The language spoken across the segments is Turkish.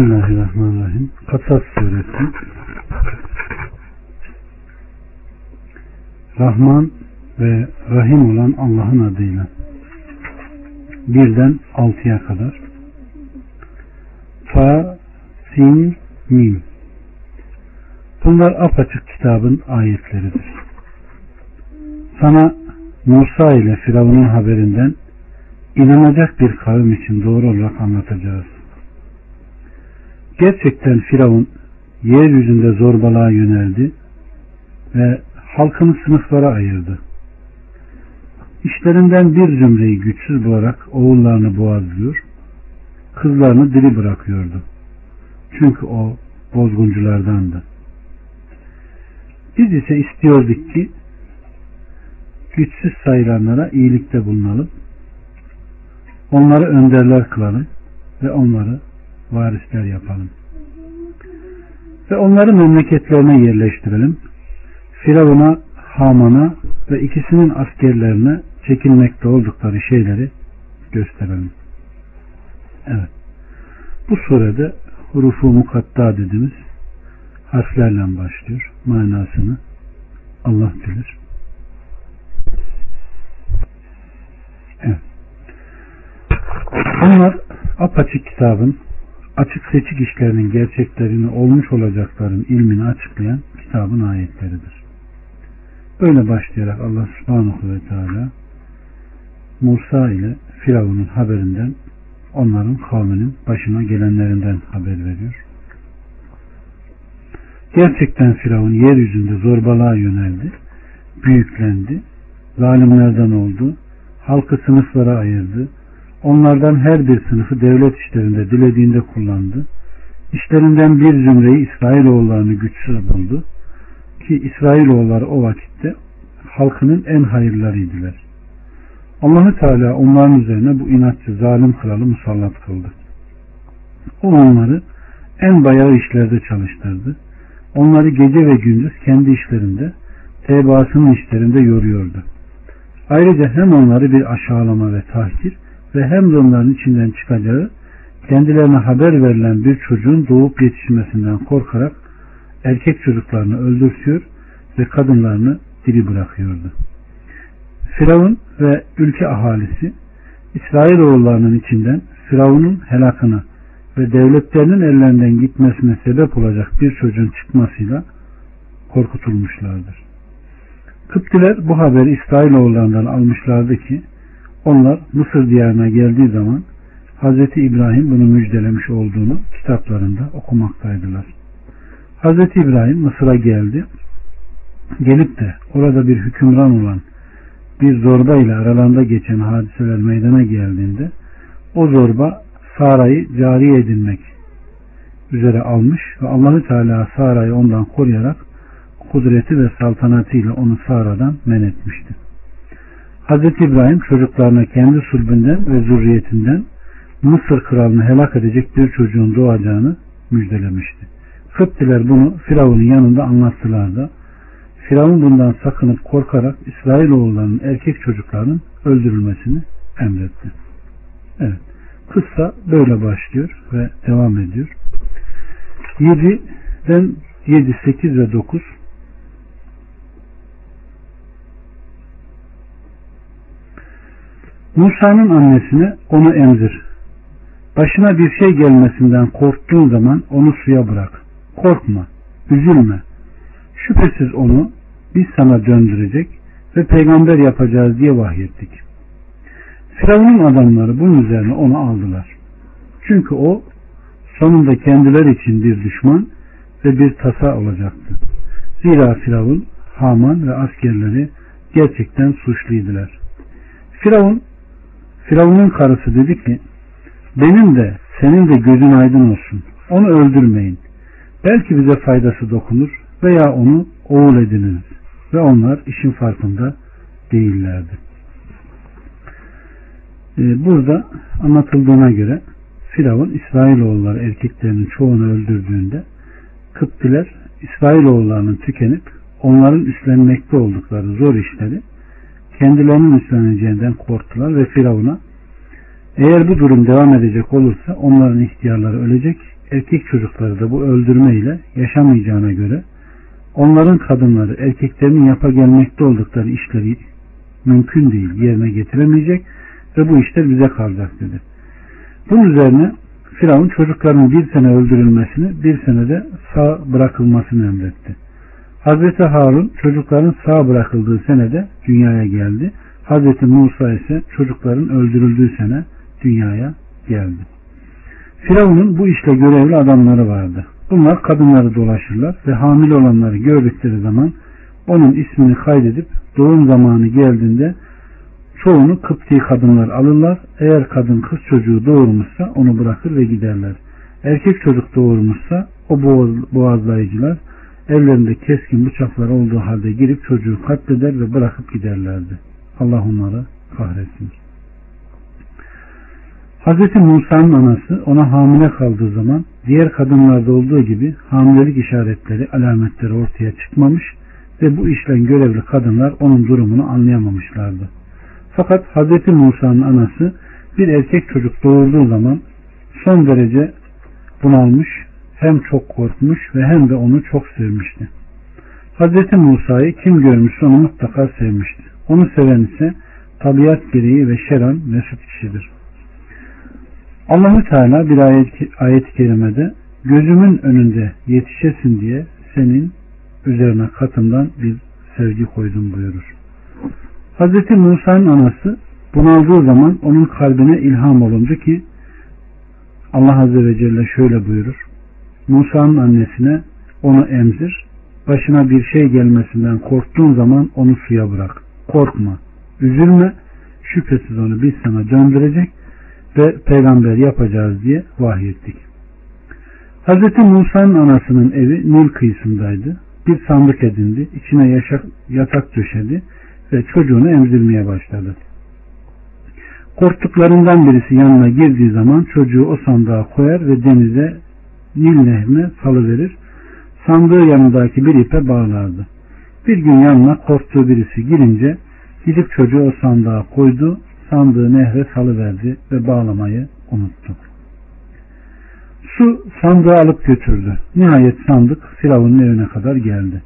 Bismillahirrahmanirrahim. Kasas suresi Rahman ve Rahim olan Allah'ın adıyla birden altıya kadar Ta, Sin, Mim Bunlar apaçık kitabın ayetleridir. Sana Musa ile Firavun'un haberinden inanacak bir kavim için doğru olarak anlatacağız. Gerçekten Firavun yeryüzünde zorbalığa yöneldi ve halkını sınıflara ayırdı. İşlerinden bir zümreyi güçsüz bularak oğullarını boğazlıyor, kızlarını diri bırakıyordu. Çünkü o bozgunculardandı. Biz ise istiyorduk ki güçsüz sayılanlara iyilikte bulunalım, onları önderler kılalım ve onları varisler yapalım. Ve onları memleketlerine yerleştirelim. Firavun'a, Haman'a ve ikisinin askerlerine çekilmekte oldukları şeyleri gösterelim. Evet. Bu surede hurufu mukatta dediğimiz harflerle başlıyor. Manasını Allah bilir. Evet. Onlar apaçık kitabın açık seçik işlerinin gerçeklerini olmuş olacakların ilmini açıklayan kitabın ayetleridir. Böyle başlayarak Allah subhanahu ve teala Musa ile Firavun'un haberinden onların kavminin başına gelenlerinden haber veriyor. Gerçekten Firavun yeryüzünde zorbalığa yöneldi, büyüklendi, zalimlerden oldu, halkı sınıflara ayırdı, Onlardan her bir sınıfı devlet işlerinde dilediğinde kullandı. İşlerinden bir zümreyi İsrailoğullarını güçsüz buldu. Ki İsrailoğulları o vakitte halkının en hayırlarıydılar. Allahü Teala onların üzerine bu inatçı zalim kralı musallat kıldı. O onları en bayağı işlerde çalıştırdı. Onları gece ve gündüz kendi işlerinde, tebaasının işlerinde yoruyordu. Ayrıca hem onları bir aşağılama ve tahkir ve hem de onların içinden çıkacağı kendilerine haber verilen bir çocuğun doğup yetişmesinden korkarak erkek çocuklarını öldürtüyor ve kadınlarını diri bırakıyordu. Firavun ve ülke ahalisi İsrailoğullarının içinden Firavun'un helakını ve devletlerinin ellerinden gitmesine sebep olacak bir çocuğun çıkmasıyla korkutulmuşlardır. Kıptiler bu haberi İsrailoğullarından almışlardı ki onlar Mısır diyarına geldiği zaman Hz. İbrahim bunu müjdelemiş olduğunu kitaplarında okumaktaydılar. Hz. İbrahim Mısır'a geldi. Gelip de orada bir hükümran olan bir zorba ile aralarında geçen hadiseler meydana geldiğinde o zorba Sara'yı cari edinmek üzere almış ve Allahü Teala Sara'yı ondan koruyarak kudreti ve saltanatıyla onu Sara'dan men etmişti. Hz. İbrahim çocuklarına kendi sulbünden ve zürriyetinden Mısır kralını helak edecek bir çocuğun doğacağını müjdelemişti. Kıptiler bunu Firavun'un yanında anlattılar da Firavun bundan sakınıp korkarak İsrailoğullarının erkek çocuklarının öldürülmesini emretti. Evet. Kıssa böyle başlıyor ve devam ediyor. 7'den 7, 8 ve 9 Musa'nın annesine onu emzir. Başına bir şey gelmesinden korktuğun zaman onu suya bırak. Korkma, üzülme. Şüphesiz onu biz sana döndürecek ve peygamber yapacağız diye vahyettik. Firavun'un adamları bunun üzerine onu aldılar. Çünkü o sonunda kendileri için bir düşman ve bir tasa olacaktı. Zira Firavun, Haman ve askerleri gerçekten suçluydular. Firavun Firavun'un karısı dedi ki benim de senin de gözün aydın olsun. Onu öldürmeyin. Belki bize faydası dokunur veya onu oğul ediniriz. Ve onlar işin farkında değillerdi. Ee, burada anlatıldığına göre Firavun İsrailoğulları erkeklerinin çoğunu öldürdüğünde Kıptiler İsrailoğullarının tükenip onların üstlenmekte oldukları zor işleri kendilerinin üstleneceğinden korktular ve Firavun'a eğer bu durum devam edecek olursa onların ihtiyarları ölecek, erkek çocukları da bu öldürme ile yaşamayacağına göre onların kadınları erkeklerinin yapa gelmekte oldukları işleri mümkün değil yerine getiremeyecek ve bu işler bize kalacak dedi. Bunun üzerine Firavun çocukların bir sene öldürülmesini bir senede sağ bırakılmasını emretti. Hazreti Harun çocukların sağ bırakıldığı senede dünyaya geldi. Hazreti Musa ise çocukların öldürüldüğü sene dünyaya geldi. Firavun'un bu işle görevli adamları vardı. Bunlar kadınları dolaşırlar ve hamile olanları gördükleri zaman onun ismini kaydedip doğum zamanı geldiğinde çoğunu Kıpti kadınlar alırlar. Eğer kadın kız çocuğu doğurmuşsa onu bırakır ve giderler. Erkek çocuk doğurmuşsa o boğazlayıcılar ellerinde keskin bıçaklar olduğu halde girip çocuğu katleder ve bırakıp giderlerdi. Allah onları kahretsin. Hz. Musa'nın anası ona hamile kaldığı zaman diğer kadınlarda olduğu gibi hamilelik işaretleri, alametleri ortaya çıkmamış ve bu işle görevli kadınlar onun durumunu anlayamamışlardı. Fakat Hz. Musa'nın anası bir erkek çocuk doğurduğu zaman son derece bunalmış, hem çok korkmuş ve hem de onu çok sevmişti. Hz. Musa'yı kim görmüşse onu mutlaka sevmişti. Onu seven ise tabiat gereği ve şeran mesut kişidir. Allahü Teala bir ayet, ayet-i kerimede gözümün önünde yetişesin diye senin üzerine katımdan bir sevgi koydum buyurur. Hz. Musa'nın anası bunaldığı zaman onun kalbine ilham olundu ki Allah Azze ve Celle şöyle buyurur. Musa'nın annesine onu emzir, başına bir şey gelmesinden korktuğun zaman onu suya bırak. Korkma, üzülme, şüphesiz onu biz sana döndürecek ve peygamber yapacağız diye vahyettik. Hz. Musa'nın anasının evi Nil kıyısındaydı. Bir sandık edindi, içine yaşak, yatak döşedi ve çocuğunu emzirmeye başladı. Korktuklarından birisi yanına girdiği zaman çocuğu o sandığa koyar ve denize Nil nehrine salıverir. Sandığı yanındaki bir ipe bağlardı. Bir gün yanına korktuğu birisi girince gidip çocuğu o sandığa koydu, sandığı nehre salıverdi ve bağlamayı unuttu. Su sandığı alıp götürdü. Nihayet sandık Firavun'un evine kadar geldi.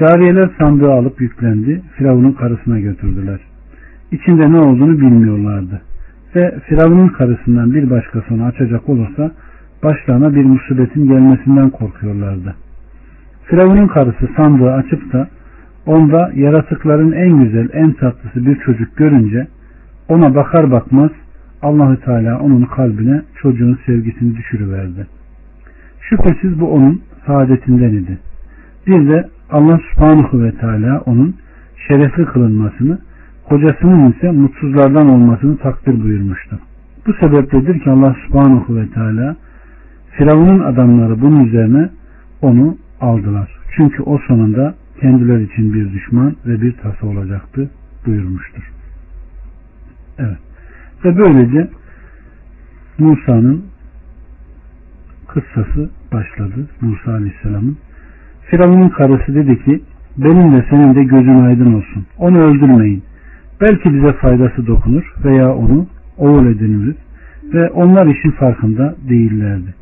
Cariyeler sandığı alıp yüklendi. Firavun'un karısına götürdüler. İçinde ne olduğunu bilmiyorlardı. Ve Firavun'un karısından bir başkasını açacak olursa başlarına bir musibetin gelmesinden korkuyorlardı. Firavun'un karısı sandığı açıp da onda yaratıkların en güzel, en tatlısı bir çocuk görünce ona bakar bakmaz Allahü Teala onun kalbine çocuğun sevgisini düşürüverdi. Şüphesiz bu onun saadetinden idi. Bir de Allah subhanahu ve teala onun şerefli kılınmasını, kocasının ise mutsuzlardan olmasını takdir buyurmuştu. Bu sebepledir ki Allah subhanahu ve teala Firavun'un adamları bunun üzerine onu aldılar. Çünkü o sonunda kendiler için bir düşman ve bir tasa olacaktı buyurmuştur. Evet. Ve böylece Musa'nın kıssası başladı. Musa Aleyhisselam'ın. Firavun'un karısı dedi ki benim de senin de gözün aydın olsun. Onu öldürmeyin. Belki bize faydası dokunur veya onu oğul ediniriz ve onlar işin farkında değillerdi.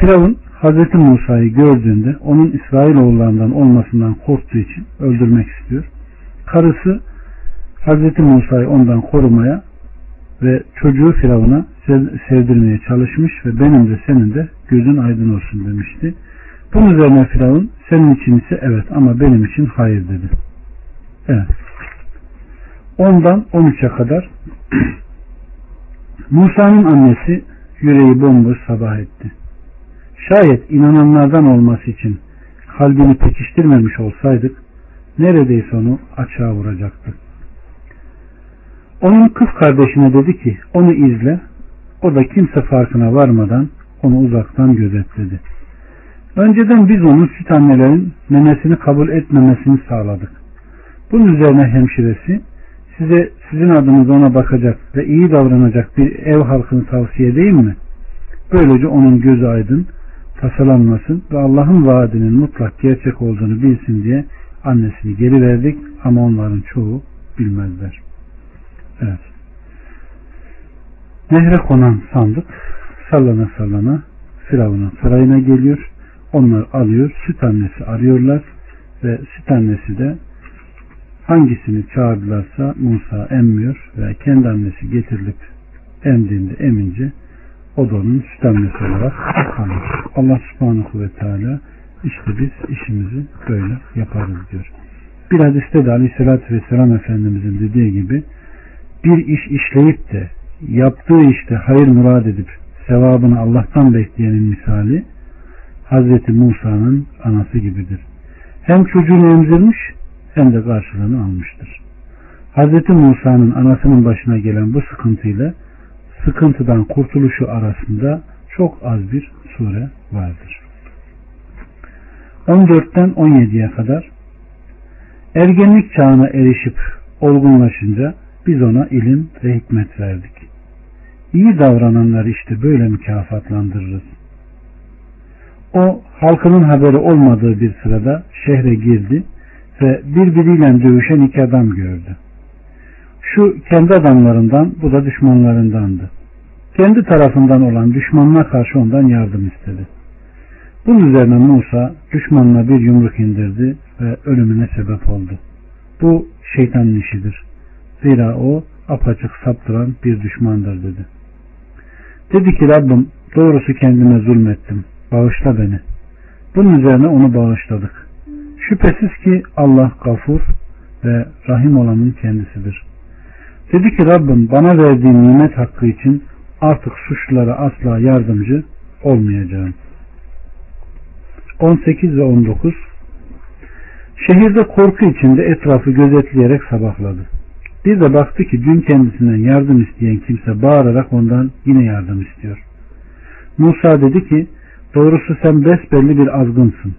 Firavun Hazreti Musa'yı gördüğünde onun İsrailoğullarından olmasından korktuğu için öldürmek istiyor. Karısı Hazreti Musa'yı ondan korumaya ve çocuğu Firavun'a sevdirmeye çalışmış ve benim de senin de gözün aydın olsun demişti. Bunun üzerine Firavun senin için ise evet ama benim için hayır dedi. Evet. Ondan 13'e kadar Musa'nın annesi yüreği bomboş sabah etti. Şayet inananlardan olması için kalbini pekiştirmemiş olsaydık neredeyse onu açığa vuracaktı. Onun kız kardeşine dedi ki onu izle o da kimse farkına varmadan onu uzaktan gözetledi. Önceden biz onun süt annelerin memesini kabul etmemesini sağladık. Bunun üzerine hemşiresi size sizin adınız ona bakacak ve iyi davranacak bir ev halkını tavsiye edeyim mi? Böylece onun gözü aydın, tasalanmasın ve Allah'ın vaadinin mutlak gerçek olduğunu bilsin diye annesini geri verdik ama onların çoğu bilmezler. Evet. Nehre konan sandık sallana sallana Firavun'un sarayına geliyor. Onlar alıyor. Süt annesi arıyorlar ve süt annesi de hangisini çağırdılarsa Musa emmiyor ve kendi annesi getirilip emdiğinde emince o da onun süt annesi olarak kalıyor. Allah subhanahu ve teala işte biz işimizi böyle yaparız diyor. Bir hadiste de aleyhissalatü vesselam Efendimizin dediği gibi bir iş işleyip de yaptığı işte hayır murad edip sevabını Allah'tan bekleyenin misali Hazreti Musa'nın anası gibidir. Hem çocuğunu emzirmiş hem de karşılığını almıştır. Hazreti Musa'nın anasının başına gelen bu sıkıntıyla sıkıntıdan kurtuluşu arasında çok az bir sure vardır. 14'ten 17'ye kadar ergenlik çağına erişip olgunlaşınca biz ona ilim ve hikmet verdik. İyi davrananları işte böyle mükafatlandırırız. O halkının haberi olmadığı bir sırada şehre girdi ve birbiriyle dövüşen iki adam gördü. Şu kendi adamlarından, bu da düşmanlarındandı. Kendi tarafından olan düşmanına karşı ondan yardım istedi. Bunun üzerine Musa düşmanına bir yumruk indirdi ve ölümüne sebep oldu. Bu şeytanın işidir. Zira o apaçık saptıran bir düşmandır dedi. Dedi ki Rabbim doğrusu kendime zulmettim. Bağışla beni. Bunun üzerine onu bağışladık. Şüphesiz ki Allah gafur ve rahim olanın kendisidir. Dedi ki Rabbim bana verdiğin nimet hakkı için artık suçlulara asla yardımcı olmayacağım. 18 ve 19 Şehirde korku içinde etrafı gözetleyerek sabahladı. Bir de baktı ki dün kendisinden yardım isteyen kimse bağırarak ondan yine yardım istiyor. Musa dedi ki doğrusu sen besbelli bir azgınsın.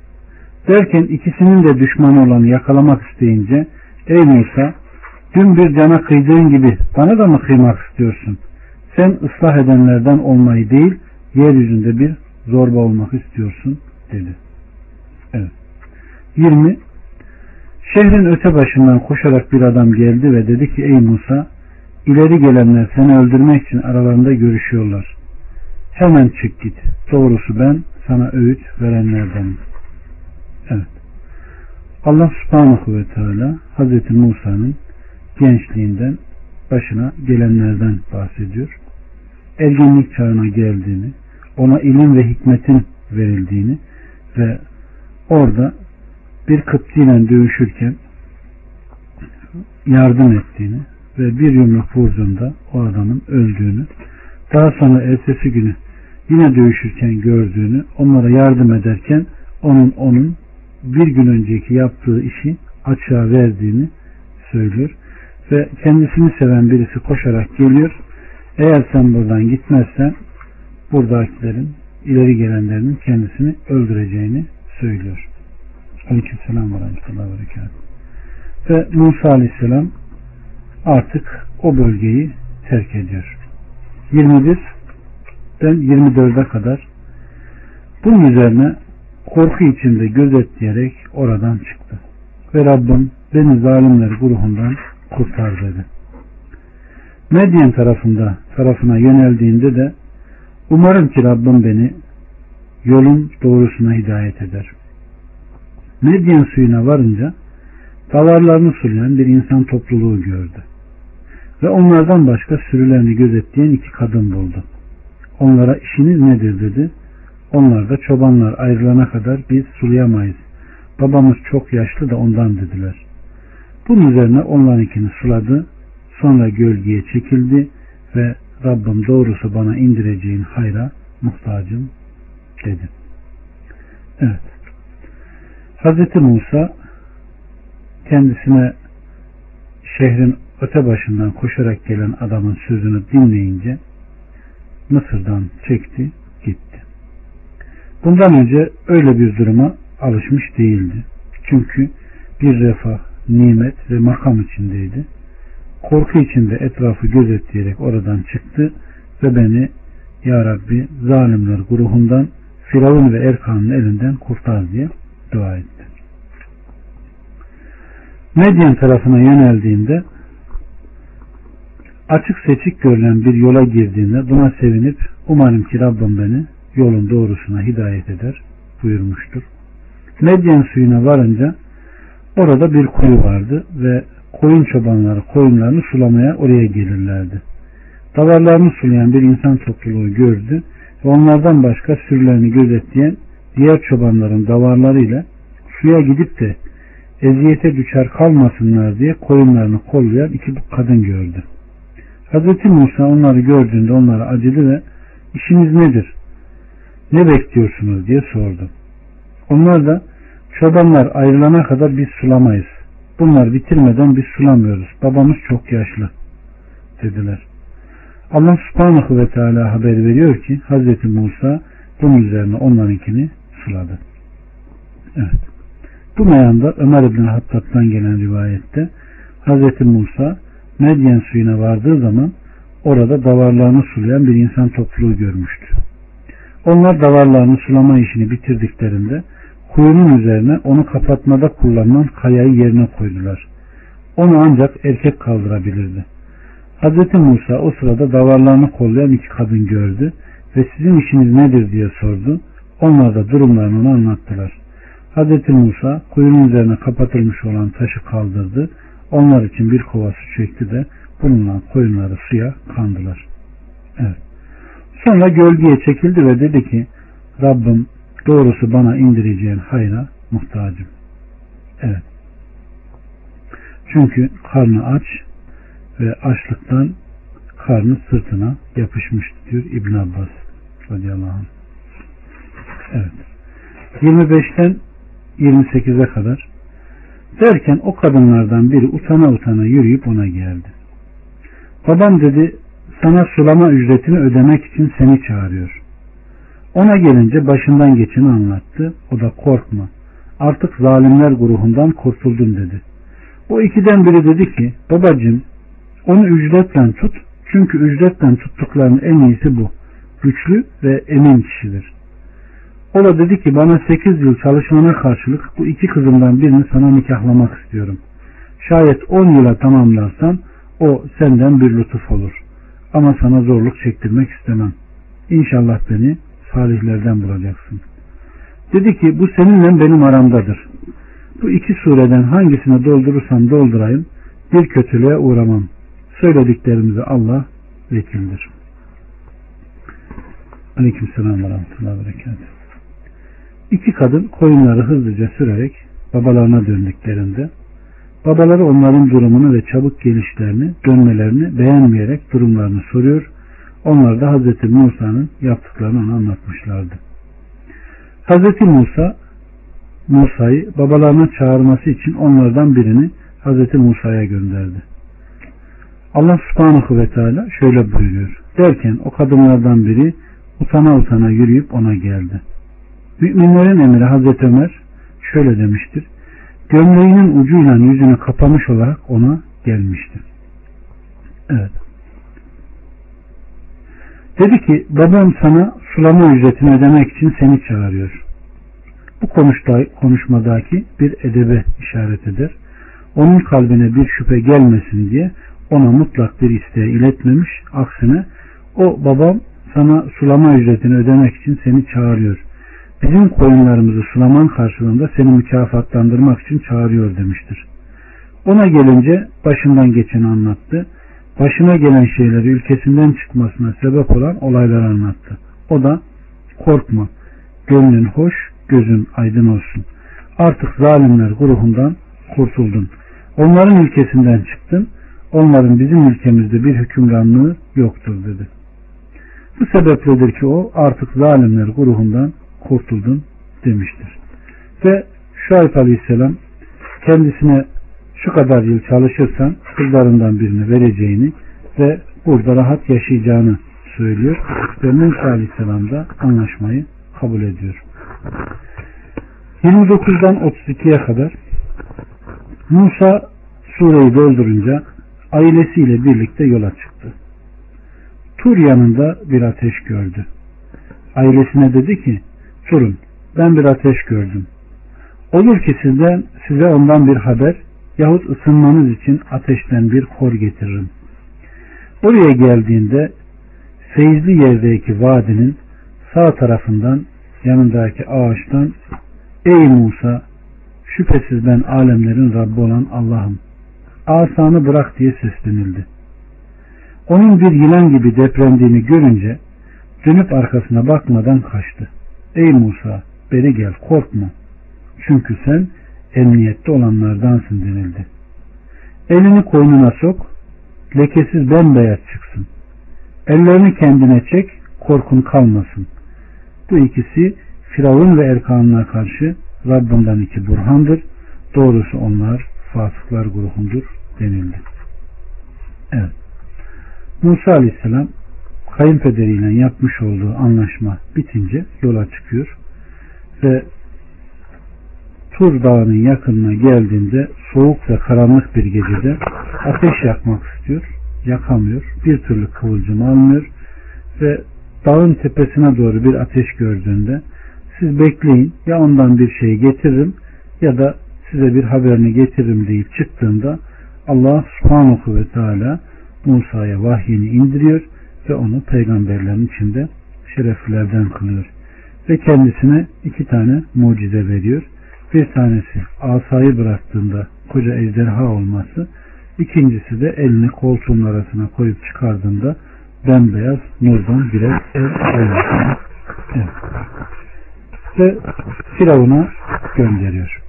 Derken ikisinin de düşmanı olanı yakalamak isteyince ey Musa dün bir cana kıydığın gibi bana da mı kıymak istiyorsun? Sen ıslah edenlerden olmayı değil yeryüzünde bir zorba olmak istiyorsun dedi. Evet. 20 Şehrin öte başından koşarak bir adam geldi ve dedi ki ey Musa ileri gelenler seni öldürmek için aralarında görüşüyorlar. Hemen çık git. Doğrusu ben sana öğüt verenlerdenim. Evet. Allah subhanahu ve teala Hazreti Musa'nın gençliğinden başına gelenlerden bahsediyor. Ergenlik çağına geldiğini, ona ilim ve hikmetin verildiğini ve orada bir kıptiyle dövüşürken yardım ettiğini ve bir yumruk vurduğunda o adamın öldüğünü daha sonra ertesi günü yine dövüşürken gördüğünü onlara yardım ederken onun onun bir gün önceki yaptığı işi açığa verdiğini söylüyor ve kendisini seven birisi koşarak geliyor eğer sen buradan gitmezsen buradakilerin ileri gelenlerinin kendisini öldüreceğini söylüyor. Aleykümselam ve rahmetullahi ve Ve Musa aleyhisselam artık o bölgeyi terk ediyor. 21'den 24'e kadar bunun üzerine korku içinde gözetleyerek oradan çıktı. Ve Rabbim beni zalimler grubundan kurtar dedi. Medyen tarafında tarafına yöneldiğinde de umarım ki Rabbim beni yolun doğrusuna hidayet eder. Medyen suyuna varınca davarlarını sulayan bir insan topluluğu gördü. Ve onlardan başka sürülerini gözetleyen iki kadın buldu. Onlara işiniz nedir dedi. Onlar da çobanlar ayrılana kadar biz sulayamayız. Babamız çok yaşlı da ondan dediler. Bunun üzerine onlarınkini suladı. Sonra gölgeye çekildi ve Rabbim doğrusu bana indireceğin hayra muhtacım dedi. Evet. Hazreti Musa kendisine şehrin öte başından koşarak gelen adamın sözünü dinleyince Mısır'dan çekti gitti. Bundan önce öyle bir duruma alışmış değildi. Çünkü bir refah, nimet ve makam içindeydi. Korku içinde etrafı gözetleyerek oradan çıktı ve beni Ya Rabbi zalimler grubundan Firavun ve Erkan'ın elinden kurtar diye dua etti. Medyen tarafına yöneldiğinde açık seçik görülen bir yola girdiğinde buna sevinip umarım ki Rabbim beni yolun doğrusuna hidayet eder buyurmuştur. Medyen suyuna varınca orada bir kuyu vardı ve koyun çobanları koyunlarını sulamaya oraya gelirlerdi. Davarlarını sulayan bir insan topluluğu gördü ve onlardan başka sürülerini gözetleyen diğer çobanların davarlarıyla suya gidip de eziyete düşer kalmasınlar diye koyunlarını kollayan iki kadın gördü. Hazreti Musa onları gördüğünde onlara acıdı ve işiniz nedir? Ne bekliyorsunuz diye sordu. Onlar da çobanlar ayrılana kadar biz sulamayız. Bunlar bitirmeden biz sulamıyoruz. Babamız çok yaşlı dediler. Allah subhanahu ve teala haber veriyor ki Hazreti Musa bunun üzerine onlarınkini suladı. Evet. Bu meyanda Ömer İbni Hattab'dan gelen rivayette Hazreti Musa Medyen suyuna vardığı zaman orada davarlarını sulayan bir insan topluluğu görmüştü. Onlar davarlarını sulama işini bitirdiklerinde kuyunun üzerine onu kapatmada kullanılan kayayı yerine koydular. Onu ancak erkek kaldırabilirdi. Hz. Musa o sırada davarlarını kollayan iki kadın gördü ve sizin işiniz nedir diye sordu. Onlar da durumlarını anlattılar. Hz. Musa kuyunun üzerine kapatılmış olan taşı kaldırdı. Onlar için bir kova su çekti de bununla koyunları suya kandılar. Evet. Sonra gölgeye çekildi ve dedi ki Rabbim doğrusu bana indireceğin hayra muhtacım. Evet. Çünkü karnı aç ve açlıktan karnı sırtına yapışmıştı diyor İbn Abbas radıyallahu anh. Evet. 25'ten 28'e kadar derken o kadınlardan biri utana utana yürüyüp ona geldi. Babam dedi sana sulama ücretini ödemek için seni çağırıyor. Ona gelince başından geçeni anlattı. O da korkma. Artık zalimler grubundan kurtuldum dedi. O ikiden biri dedi ki babacım onu ücretle tut. Çünkü ücretle tuttuklarının en iyisi bu. Güçlü ve emin kişidir. O da dedi ki bana sekiz yıl çalışmana karşılık bu iki kızımdan birini sana nikahlamak istiyorum. Şayet on yıla tamamlarsan o senden bir lütuf olur. Ama sana zorluk çektirmek istemem. İnşallah beni salihlerden bulacaksın. Dedi ki bu seninle benim aramdadır. Bu iki sureden hangisine doldurursam doldurayım bir kötülüğe uğramam. Söylediklerimizi Allah vekildir. Aleyküm selam ve rahmetullahi ve İki kadın koyunları hızlıca sürerek babalarına döndüklerinde babaları onların durumunu ve çabuk gelişlerini, dönmelerini beğenmeyerek durumlarını soruyor. Onlar da Hz. Musa'nın yaptıklarını ona anlatmışlardı. Hz. Musa Musa'yı babalarına çağırması için onlardan birini Hz. Musa'ya gönderdi. Allah subhanahu ve teala şöyle buyuruyor. Derken o kadınlardan biri utana utana yürüyüp ona geldi. Müminlerin emiri Hazreti Ömer şöyle demiştir. Gömleğinin ucuyla yüzünü kapamış olarak ona gelmişti. Evet. Dedi ki babam sana sulama ücretini ödemek için seni çağırıyor. Bu konuşmadaki bir edebe işaret eder. Onun kalbine bir şüphe gelmesin diye ona mutlak bir isteği iletmemiş. Aksine o babam sana sulama ücretini ödemek için seni çağırıyor. Bizim koyunlarımızı sulaman karşılığında seni mükafatlandırmak için çağırıyor demiştir. Ona gelince başından geçeni anlattı. Başına gelen şeyleri ülkesinden çıkmasına sebep olan olayları anlattı. O da korkma, gönlün hoş, gözün aydın olsun. Artık zalimler grubundan kurtuldun. Onların ülkesinden çıktın. Onların bizim ülkemizde bir hükümranlığı yoktur dedi. Bu sebepledir ki o artık zalimler grubundan kurtuldun demiştir. Ve Şuayb Aleyhisselam kendisine şu kadar yıl çalışırsan kızlarından birini vereceğini ve burada rahat yaşayacağını söylüyor. Ve Musa Aleyhisselam da anlaşmayı kabul ediyor. 29'dan 32'ye kadar Musa sureyi doldurunca ailesiyle birlikte yola çıktı. Tur yanında bir ateş gördü. Ailesine dedi ki durun ben bir ateş gördüm. Olur ki sizden size ondan bir haber yahut ısınmanız için ateşten bir kor getiririm. Oraya geldiğinde feyizli yerdeki vadinin sağ tarafından yanındaki ağaçtan Ey Musa şüphesiz ben alemlerin Rabbi olan Allah'ım. Asanı bırak diye seslenildi. Onun bir yılan gibi depremdiğini görünce dönüp arkasına bakmadan kaçtı. Ey Musa beri gel korkma. Çünkü sen emniyette olanlardansın denildi. Elini koynuna sok, lekesiz bembeyaz çıksın. Ellerini kendine çek, korkun kalmasın. Bu ikisi Firavun ve Erkan'ına karşı Rabbinden iki burhandır. Doğrusu onlar fasıklar grubundur denildi. Evet. Musa Aleyhisselam kayınpederiyle yapmış olduğu anlaşma bitince yola çıkıyor ve Tur Dağı'nın yakınına geldiğinde soğuk ve karanlık bir gecede ateş yakmak istiyor. Yakamıyor. Bir türlü kıvılcım almıyor ve dağın tepesine doğru bir ateş gördüğünde siz bekleyin ya ondan bir şey getiririm ya da size bir haberini getiririm deyip çıktığında Allah subhanahu ve teala Musa'ya vahyini indiriyor ve onu peygamberlerin içinde şereflilerden kılıyor. Ve kendisine iki tane mucize veriyor. Bir tanesi asayı bıraktığında koca ejderha olması, ikincisi de elini koltuğun arasına koyup çıkardığında bembeyaz nurdan birer ev olması. Evet. Ve Firavun'a gönderiyor.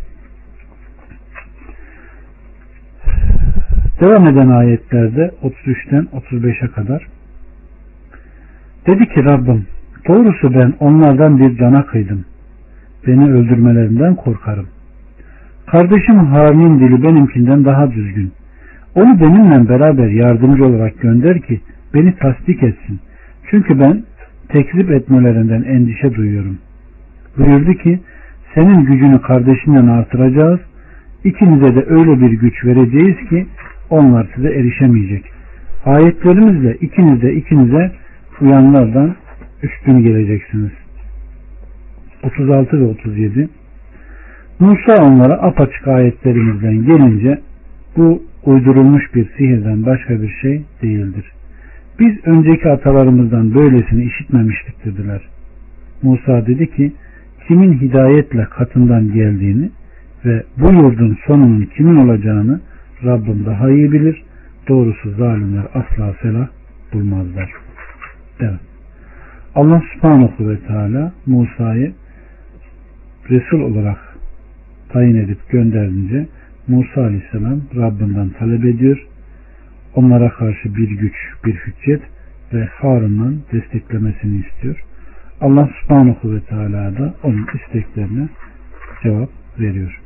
Devam eden ayetlerde 33'ten 35'e kadar Dedi ki Rabbim doğrusu ben onlardan bir cana kıydım. Beni öldürmelerinden korkarım. Kardeşim Harun'un dili benimkinden daha düzgün. Onu benimle beraber yardımcı olarak gönder ki beni tasdik etsin. Çünkü ben tekzip etmelerinden endişe duyuyorum. Buyurdu ki senin gücünü kardeşinden artıracağız. İkinize de öyle bir güç vereceğiz ki onlar size erişemeyecek. Ayetlerimizle ikiniz de ikinize uyanlardan üstün geleceksiniz. 36 ve 37 Musa onlara apaçık ayetlerimizden gelince bu uydurulmuş bir sihirden başka bir şey değildir. Biz önceki atalarımızdan böylesini işitmemiştik dediler. Musa dedi ki kimin hidayetle katından geldiğini ve bu yurdun sonunun kimin olacağını Rabbim daha iyi bilir. Doğrusu zalimler asla felah bulmazlar. Evet. Allah subhanahu ve teala Musa'yı Resul olarak tayin edip gönderince Musa aleyhisselam Rabbinden talep ediyor. Onlara karşı bir güç, bir hüccet ve Harun'dan desteklemesini istiyor. Allah subhanahu ve teala da onun isteklerine cevap veriyor.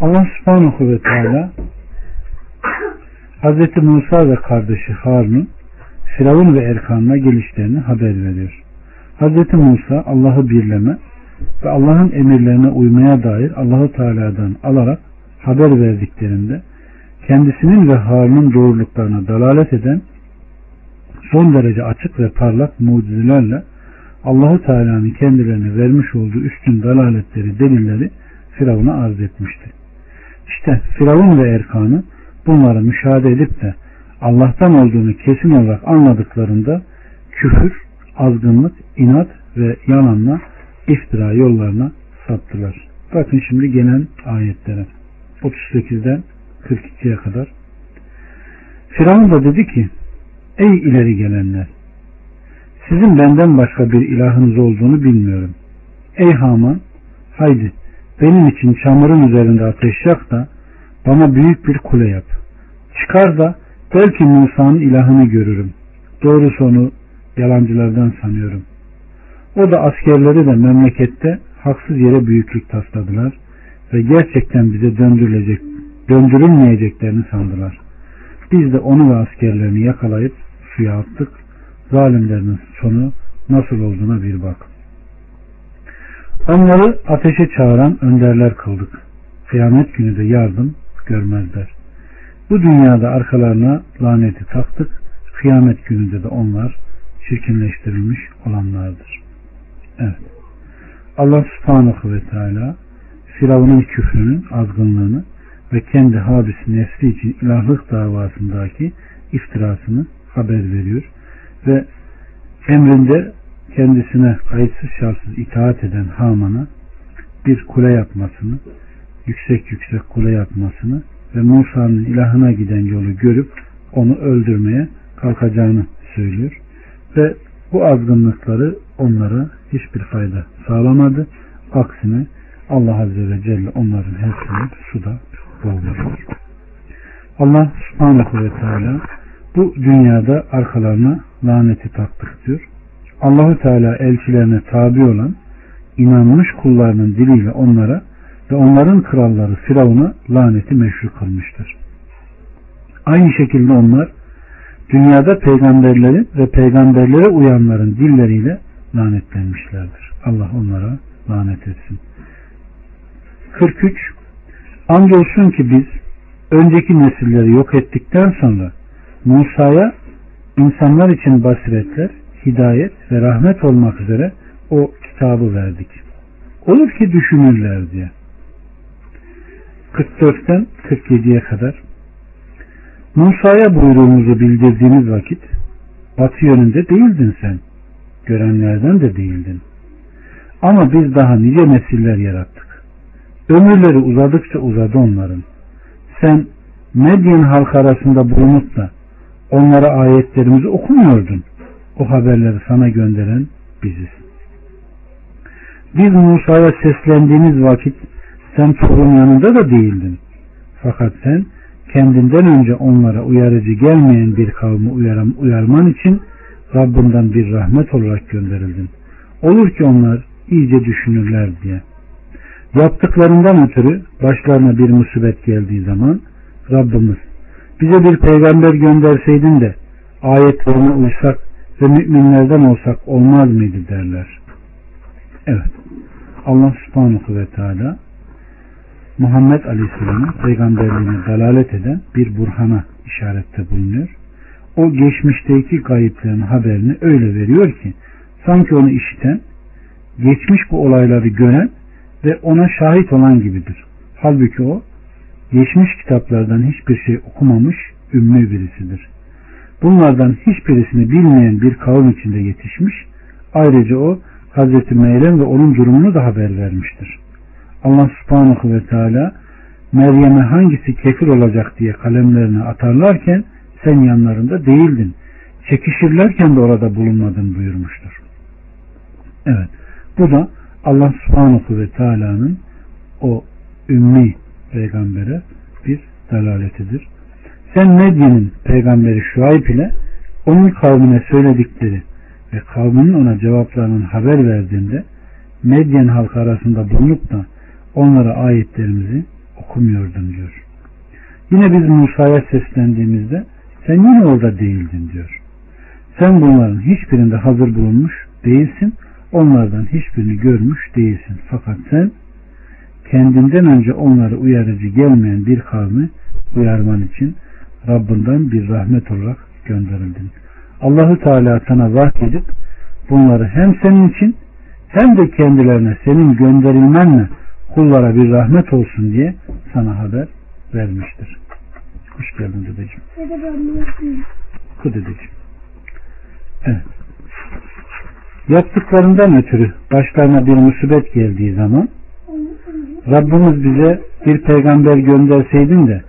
Allah subhanahu ve teala Hz. Musa ve kardeşi Harun'un Firavun ve Erkan'la gelişlerini haber veriyor. Hz. Musa Allah'ı birleme ve Allah'ın emirlerine uymaya dair Allahu Teala'dan alarak haber verdiklerinde kendisinin ve Harun'un doğruluklarına dalalet eden son derece açık ve parlak mucizelerle Allahu Teala'nın kendilerine vermiş olduğu üstün dalaletleri, delilleri Firavun'a arz etmişti. İşte Firavun ve Erkan'ı bunları müşahede edip de Allah'tan olduğunu kesin olarak anladıklarında küfür, azgınlık, inat ve yalanla iftira yollarına saptılar. Bakın şimdi gelen ayetlere. 38'den 42'ye kadar. Firavun da dedi ki Ey ileri gelenler sizin benden başka bir ilahınız olduğunu bilmiyorum. Ey Haman haydi benim için çamurun üzerinde ateş yak da bana büyük bir kule yap. Çıkar da belki Musa'nın ilahını görürüm. Doğrusu onu yalancılardan sanıyorum. O da askerleri de memlekette haksız yere büyüklük tasladılar ve gerçekten bize döndürülecek, döndürülmeyeceklerini sandılar. Biz de onu ve askerlerini yakalayıp suya attık. Zalimlerin sonu nasıl olduğuna bir bak. Onları ateşe çağıran önderler kıldık. Kıyamet günü de yardım görmezler. Bu dünyada arkalarına laneti taktık. Kıyamet gününde de onlar çirkinleştirilmiş olanlardır. Allah subhanahu ve teala Firavun'un küfrünün azgınlığını ve kendi habisi nefsi için ilahlık davasındaki iftirasını haber veriyor ve emrinde kendisine kayıtsız şartsız itaat eden Haman'a bir kule yapmasını, yüksek yüksek kule yapmasını ve Musa'nın ilahına giden yolu görüp onu öldürmeye kalkacağını söylüyor. Ve bu azgınlıkları onlara hiçbir fayda sağlamadı. Aksine Allah Azze ve Celle onların hepsini suda boğmuştur. Allah subhanahu ve teala bu dünyada arkalarına laneti taktık diyor. Allahu Teala elçilerine tabi olan inanmış kullarının diliyle onlara ve onların kralları Firavun'a laneti meşru kılmıştır. Aynı şekilde onlar dünyada peygamberlerin ve peygamberlere uyanların dilleriyle lanetlenmişlerdir. Allah onlara lanet etsin. 43 Andolsun ki biz önceki nesilleri yok ettikten sonra Musa'ya insanlar için basiretler, hidayet ve rahmet olmak üzere o kitabı verdik. Olur ki düşünürler diye. 44'ten 47'ye kadar Musa'ya buyruğumuzu bildirdiğimiz vakit batı yönünde değildin sen. Görenlerden de değildin. Ama biz daha nice nesiller yarattık. Ömürleri uzadıkça uzadı onların. Sen Medyen halk arasında bulunup da onlara ayetlerimizi okumuyordun. O haberleri sana gönderen biziz. Biz Musa'ya seslendiğimiz vakit sen torun yanında da değildin. Fakat sen kendinden önce onlara uyarıcı gelmeyen bir kavmi uyaram, uyarman için Rabbinden bir rahmet olarak gönderildin. Olur ki onlar iyice düşünürler diye. Yaptıklarından ötürü başlarına bir musibet geldiği zaman Rabbimiz bize bir peygamber gönderseydin de ayetlerine uysak ve müminlerden olsak olmaz mıydı derler. Evet. Allah subhanahu ve teala Muhammed Aleyhisselam'ın peygamberliğine dalalet eden bir burhana işarette bulunuyor. O geçmişteki kayıpların haberini öyle veriyor ki sanki onu işiten, geçmiş bu olayları gören ve ona şahit olan gibidir. Halbuki o geçmiş kitaplardan hiçbir şey okumamış ümmü birisidir. Bunlardan hiçbirisini bilmeyen bir kavim içinde yetişmiş. Ayrıca o Hazreti Meryem ve onun durumunu da haber vermiştir. Allah subhanahu ve teala Meryem'e hangisi kefir olacak diye kalemlerini atarlarken sen yanlarında değildin. Çekişirlerken de orada bulunmadın buyurmuştur. Evet. Bu da Allah subhanahu ve teala'nın o ümmi peygambere bir dalaletidir. Sen Medyen'in peygamberi Şuayb ile onun kavmine söyledikleri ve kavminin ona cevaplarının haber verdiğinde Medyen halkı arasında bulunup da onlara ayetlerimizi okumuyordun diyor. Yine biz Musa'ya seslendiğimizde sen yine orada değildin diyor. Sen bunların hiçbirinde hazır bulunmuş değilsin. Onlardan hiçbirini görmüş değilsin. Fakat sen kendinden önce onları uyarıcı gelmeyen bir kavmi uyarman için Rabbinden bir rahmet olarak gönderildin. Allahu Teala sana vahyedip bunları hem senin için hem de kendilerine senin gönderilmenle kullara bir rahmet olsun diye sana haber vermiştir. Hoş geldin dedeciğim. Ku dedeciğim. Evet. Yaptıklarından ötürü başlarına bir musibet geldiği zaman Rabbimiz bize bir peygamber gönderseydin de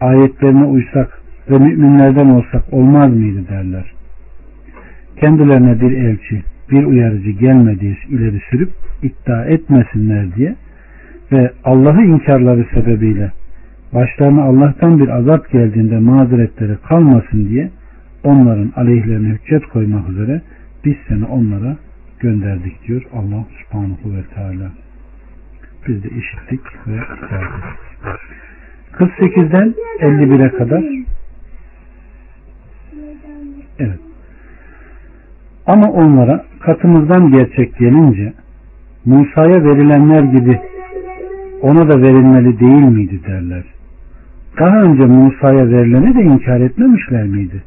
ayetlerine uysak ve müminlerden olsak olmaz mıydı derler. Kendilerine bir elçi, bir uyarıcı gelmediği ileri sürüp iddia etmesinler diye ve Allah'ı inkarları sebebiyle başlarına Allah'tan bir azap geldiğinde mazeretleri kalmasın diye onların aleyhlerine hüccet koymak üzere biz seni onlara gönderdik diyor Allah subhanahu ve teala. Biz de işittik ve itaat 48'den 51'e kadar Evet. Ama onlara katımızdan gerçek gelince Musa'ya verilenler gibi ona da verilmeli değil miydi derler. Daha önce Musa'ya verileni de inkar etmemişler miydi?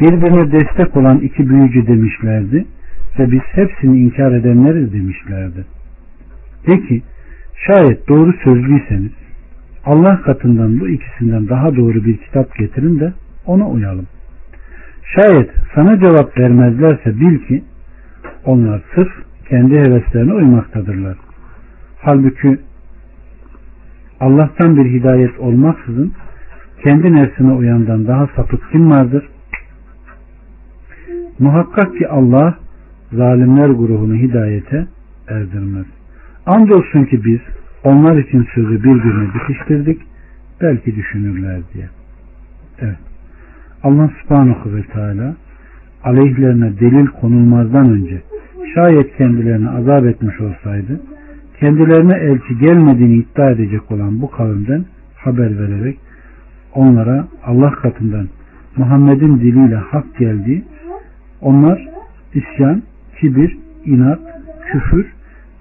Birbirine destek olan iki büyücü demişlerdi ve biz hepsini inkar edenleriz demişlerdi. Peki şayet doğru sözlüyseniz Allah katından bu ikisinden daha doğru bir kitap getirin de ona uyalım. Şayet sana cevap vermezlerse bil ki Onlar sırf kendi heveslerine uymaktadırlar. Halbuki Allah'tan bir hidayet olmaksızın kendi nefsine uyandan daha sapık kim vardır? Muhakkak ki Allah zalimler grubunu hidayete erdirmez. Andolsun ki biz onlar için sözü birbirine bitiştirdik. Belki düşünürler diye. Evet. Allah subhanahu ve teala aleyhlerine delil konulmazdan önce şayet kendilerini azap etmiş olsaydı kendilerine elçi gelmediğini iddia edecek olan bu kavimden haber vererek onlara Allah katından Muhammed'in diliyle hak geldiği onlar isyan, kibir, inat, küfür,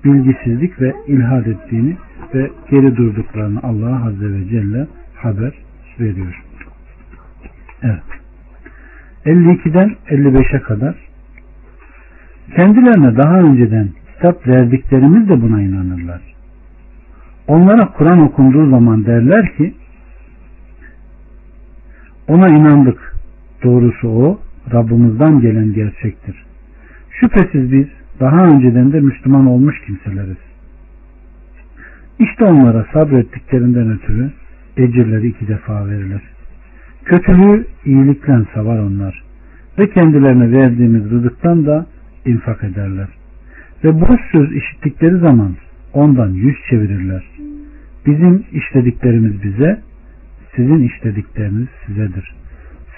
bilgisizlik ve ilhad ettiğini ve geri durduklarını Allah Azze ve Celle haber veriyor. Evet. 52'den 55'e kadar kendilerine daha önceden kitap verdiklerimiz de buna inanırlar. Onlara Kur'an okunduğu zaman derler ki ona inandık. Doğrusu o Rabbimizden gelen gerçektir. Şüphesiz biz daha önceden de Müslüman olmuş kimseleriz. İşte onlara sabrettiklerinden ötürü ecirleri iki defa verilir. Kötülüğü iyilikle savar onlar ve kendilerine verdiğimiz rızıktan da infak ederler. Ve boş söz işittikleri zaman ondan yüz çevirirler. Bizim işlediklerimiz bize, sizin işledikleriniz sizedir.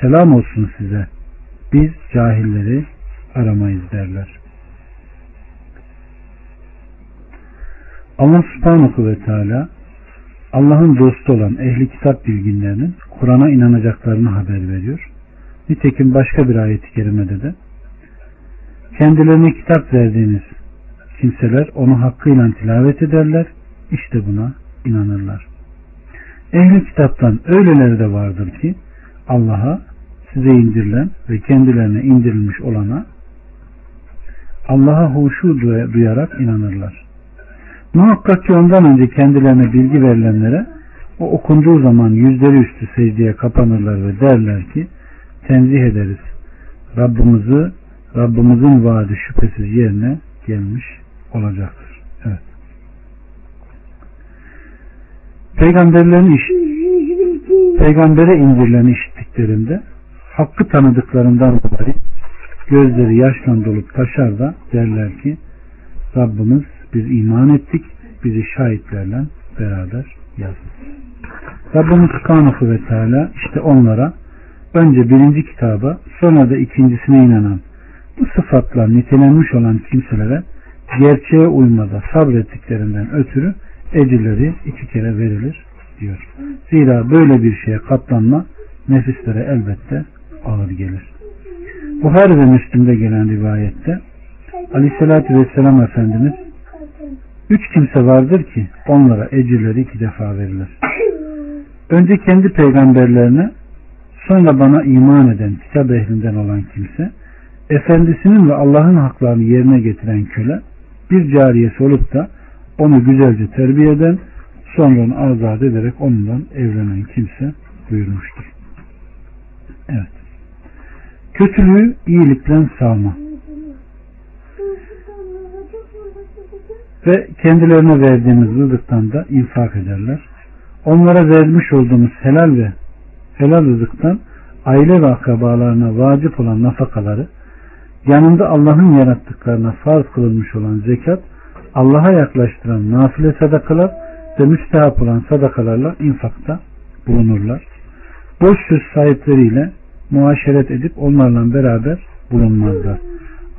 Selam olsun size. Biz cahilleri aramayız derler. Allah subhanahu ve teala Allah'ın dostu olan ehli kitap bilginlerinin Kur'an'a inanacaklarını haber veriyor. Nitekim başka bir ayet-i kerimede de kendilerine kitap verdiğiniz kimseler onu hakkıyla tilavet ederler. İşte buna inanırlar. Ehli kitaptan öyleleri de vardır ki Allah'a size indirilen ve kendilerine indirilmiş olana Allah'a huşu duyarak inanırlar. Muhakkak ki ondan önce kendilerine bilgi verilenlere o okunduğu zaman yüzleri üstü secdeye kapanırlar ve derler ki tenzih ederiz. Rabbimizi Rabbimizin vaadi şüphesiz yerine gelmiş olacaktır. Evet. Peygamberlerin iş, peygambere indirileni işittiklerinde hakkı tanıdıklarından dolayı gözleri yaşla dolup taşar da derler ki Rabbimiz biz iman ettik bizi şahitlerle beraber yazın. Rabbimiz Subhanahu ve Teala işte onlara önce birinci kitaba sonra da ikincisine inanan bu sıfatla nitelenmiş olan kimselere gerçeğe uymada sabrettiklerinden ötürü ecirleri iki kere verilir diyor. Zira böyle bir şeye katlanma nefislere elbette ağır gelir. Buhari ve Müslim'de gelen rivayette Aleyhisselatü Vesselam Efendimiz üç kimse vardır ki onlara ecirleri iki defa verilir. Önce kendi peygamberlerine sonra bana iman eden kitap ehlinden olan kimse efendisinin ve Allah'ın haklarını yerine getiren köle bir cariyesi olup da onu güzelce terbiye eden sonra onu azat ederek onunla evlenen kimse buyurmuştur. Evet. Kötülüğü iyilikle sağma. Ve kendilerine verdiğimiz rızıktan da infak ederler. Onlara vermiş olduğumuz helal ve helal rızıktan aile ve akrabalarına vacip olan nafakaları yanında Allah'ın yarattıklarına farz kılınmış olan zekat, Allah'a yaklaştıran nafile sadakalar ve müstehap olan sadakalarla infakta bulunurlar. Boş söz sahipleriyle muaşeret edip onlarla beraber bulunmazlar.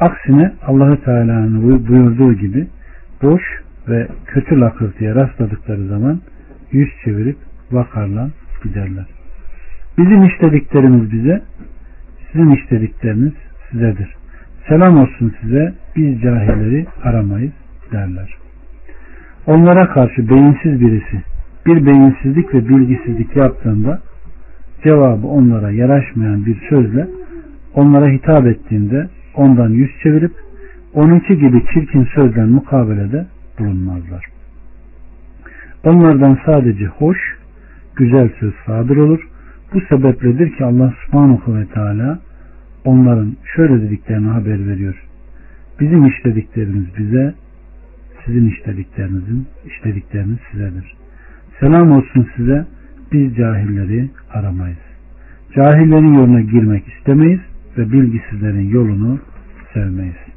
Aksine Allahü Teala'nın buyurduğu gibi boş ve kötü lakırtıya rastladıkları zaman yüz çevirip vakarla giderler. Bizim işlediklerimiz bize, sizin işledikleriniz sizedir. Selam olsun size, biz cahilleri aramayız derler. Onlara karşı beyinsiz birisi bir beyinsizlik ve bilgisizlik yaptığında cevabı onlara yaraşmayan bir sözle onlara hitap ettiğinde ondan yüz çevirip onunki gibi çirkin sözden mukabelede bulunmazlar. Onlardan sadece hoş, güzel söz sadır olur. Bu sebepledir ki Allah subhanahu ve teala onların şöyle dediklerini haber veriyor. Bizim işlediklerimiz bize, sizin işlediklerinizin işledikleriniz sizedir. Selam olsun size, biz cahilleri aramayız. Cahillerin yoluna girmek istemeyiz ve bilgisizlerin yolunu sevmeyiz.